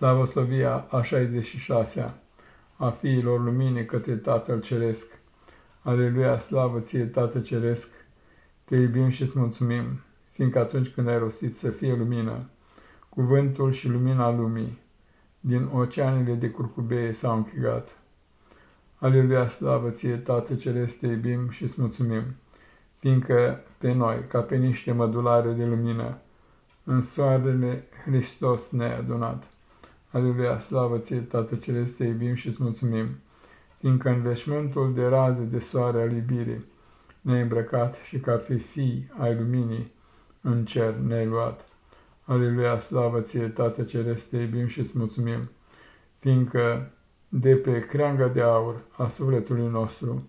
Slavoslovia a 66-a a fiilor luminii către Tatăl Ceresc. Aleluia, slavă ție, Tată Ceresc, te iubim și îți mulțumim, fiindcă atunci când ai rostit să fie lumină, cuvântul și lumina lumii, din oceanele de curcubeie s-au închigat. Aleluia, slavă ție, Tată Ceresc, te iubim și îți mulțumim, fiindcă pe noi, ca pe niște mădulare de lumină, în soarele Hristos ne-ai adunat. Aleluia, slavă ție, Tată Ceresc, te iubim și îți mulțumim, fiindcă în veșmântul de raze de soare al iubirii ne-ai îmbrăcat și ca fi fii ai luminii în cer ne-ai luat. Aleluia, slavă ție, Tată Ceresc, te iubim și îți mulțumim, fiindcă de pe creanga de aur a sufletului nostru,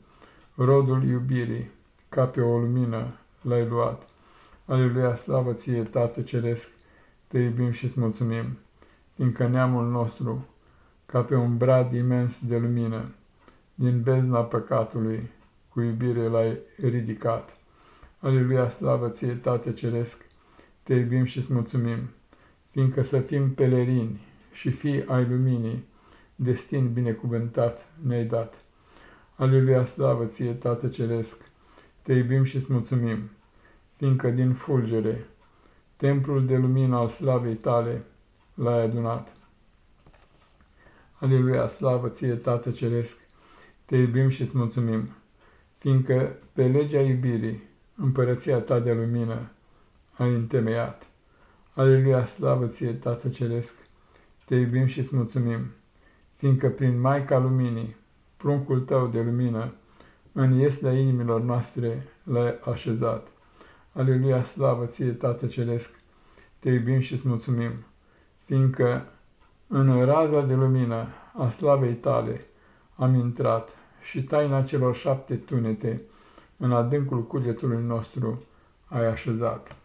rodul iubirii, ca pe o lumină, l-ai luat. Aleluia, slavă ție, Tată Ceresc, te iubim și îți mulțumim fiindcă neamul nostru, ca pe un brad imens de lumină, din bezna păcatului, cu iubire l-ai ridicat. Aleluia, slavă ție, Tată Ceresc, te iubim și îți mulțumim, fiindcă să fim pelerini și fii ai luminii, destin binecuvântat ne-ai dat. Aleluia, slavă ție, Tată Ceresc, te iubim și îți mulțumim, fiindcă din fulgere, templul de lumină al slavei tale, l-ai adunat. Aleluia, slavă ție, Tată Ceresc, te iubim și îți mulțumim, fiindcă pe legea iubirii, împărăția ta de lumină, ai întemeiat. Aleluia, slavă ție, Tată Ceresc, te iubim și îți mulțumim, fiindcă prin Maica Luminii, pruncul tău de lumină, în ieslea inimilor noastre l-ai așezat. Aleluia, slavă ție, Tată Ceresc, te iubim și îți mulțumim fiindcă în raza de lumină a slavei tale am intrat și taina celor șapte tunete în adâncul cugetului nostru ai așezat.